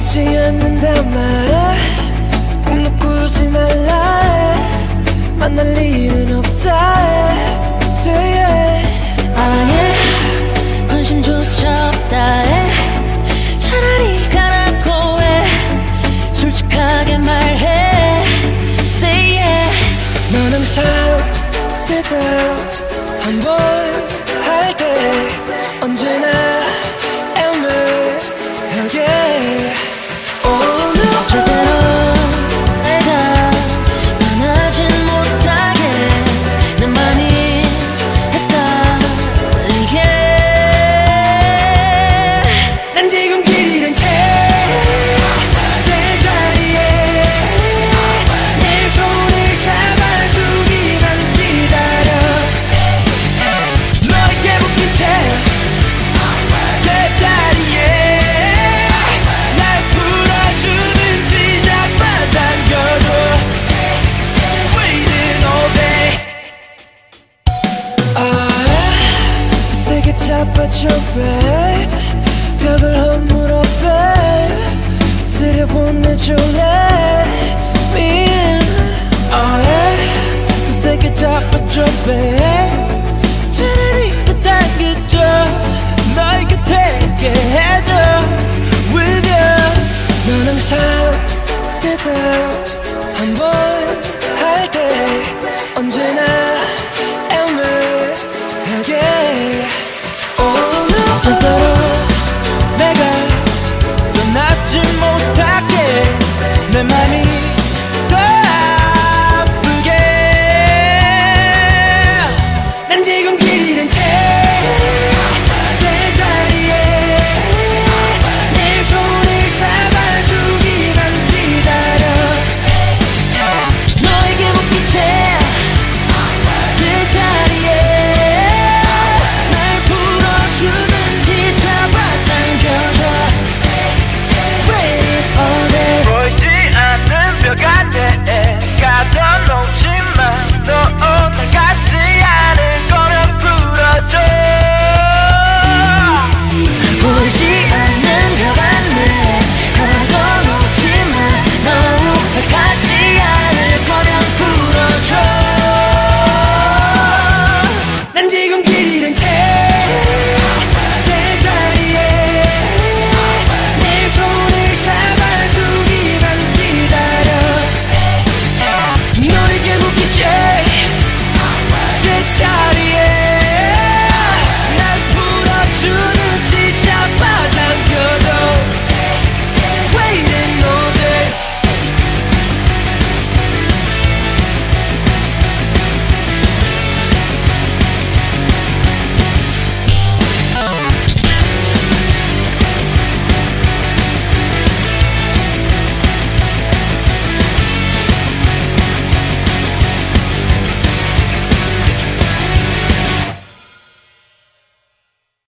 보지 않는단 말해 꿈도 꾸지 말라 해 만날 일은 없다 해 Say it 아예 관심조차 없다 해 차라리 가라고 해. 솔직하게 말해. Say yeah 넌 항상 대답 한번 할 때 언제나 잡아줘 babe 벽을 허물어 babe. 들여보내줄 beating.